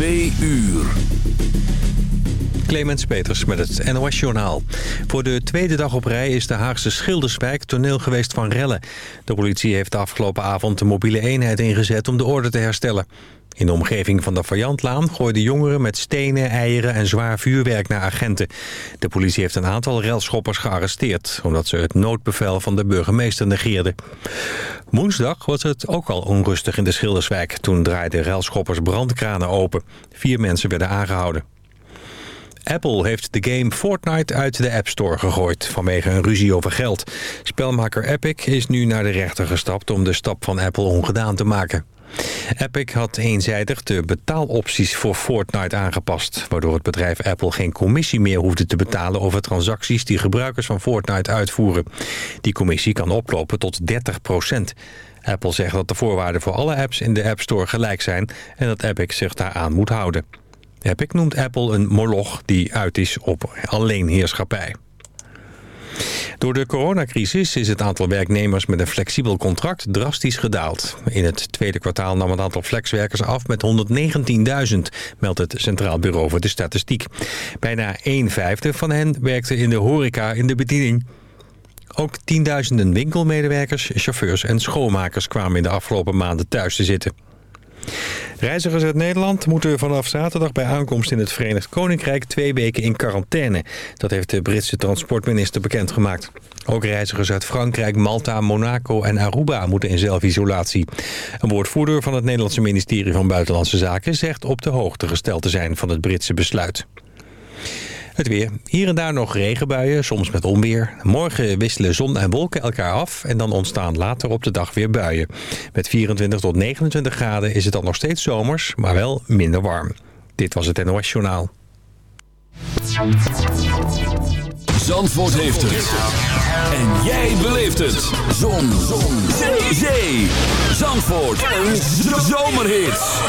Twee uur. Clemens Peters met het NOS-journaal. Voor de tweede dag op rij is de Haagse Schilderswijk toneel geweest van rellen. De politie heeft de afgelopen avond een mobiele eenheid ingezet om de orde te herstellen. In de omgeving van de Variantlaan gooiden jongeren met stenen, eieren en zwaar vuurwerk naar agenten. De politie heeft een aantal relschoppers gearresteerd... omdat ze het noodbevel van de burgemeester negeerden. Woensdag was het ook al onrustig in de Schilderswijk. Toen draaiden relschoppers brandkranen open. Vier mensen werden aangehouden. Apple heeft de game Fortnite uit de App Store gegooid vanwege een ruzie over geld. Spelmaker Epic is nu naar de rechter gestapt om de stap van Apple ongedaan te maken. Epic had eenzijdig de betaalopties voor Fortnite aangepast... waardoor het bedrijf Apple geen commissie meer hoefde te betalen... over transacties die gebruikers van Fortnite uitvoeren. Die commissie kan oplopen tot 30 procent. Apple zegt dat de voorwaarden voor alle apps in de App Store gelijk zijn... en dat Epic zich daaraan moet houden. Epic noemt Apple een moloch die uit is op alleenheerschappij. Door de coronacrisis is het aantal werknemers met een flexibel contract drastisch gedaald. In het tweede kwartaal nam het aantal flexwerkers af met 119.000, meldt het Centraal Bureau voor de Statistiek. Bijna 1 vijfde van hen werkte in de horeca in de bediening. Ook tienduizenden winkelmedewerkers, chauffeurs en schoonmakers kwamen in de afgelopen maanden thuis te zitten. Reizigers uit Nederland moeten vanaf zaterdag bij aankomst in het Verenigd Koninkrijk twee weken in quarantaine. Dat heeft de Britse transportminister bekendgemaakt. Ook reizigers uit Frankrijk, Malta, Monaco en Aruba moeten in zelfisolatie. Een woordvoerder van het Nederlandse ministerie van Buitenlandse Zaken zegt op de hoogte gesteld te zijn van het Britse besluit. Het weer. Hier en daar nog regenbuien, soms met onweer. Morgen wisselen zon en wolken elkaar af en dan ontstaan later op de dag weer buien. Met 24 tot 29 graden is het dan nog steeds zomers, maar wel minder warm. Dit was het NOS Journaal. Zandvoort heeft het. En jij beleeft het. Zon. zon. Zee. Zandvoort. Een zomerhit